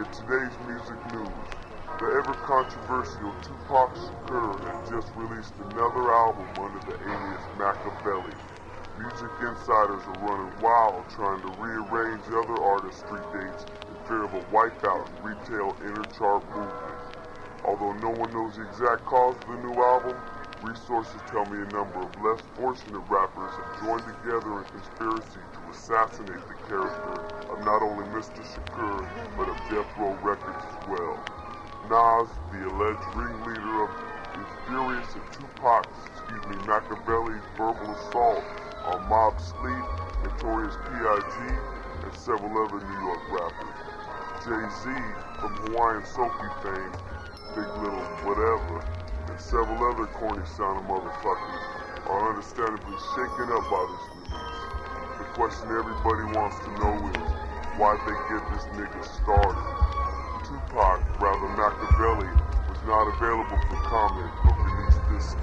In today's music news, the ever controversial Tupac Shakur has just released another album under the alias Makaveli. Music insiders are running wild trying to rearrange other artists' street dates in fear of a wipeout in retail interchart movement. Although no one knows the exact cause of the new album, resources tell me a number of less fortunate rappers have joined together in conspiracy assassinate the character of not only Mr. Shakur, but of Death Row Records as well. Nas, the alleged ringleader of the furious and Tupac's, excuse me, Makaveli's verbal assault on Mobb Deep, Notorious P.I.G., and several other New York rappers. Jay-Z, from Hawaiian Sophie fame, Big Little Whatever, and several other corny sounding motherfuckers are understandably shaken up by this question everybody wants to know is, why'd they get this nigga started? Tupac, rather Makaveli, was not available for comment, but released this statement.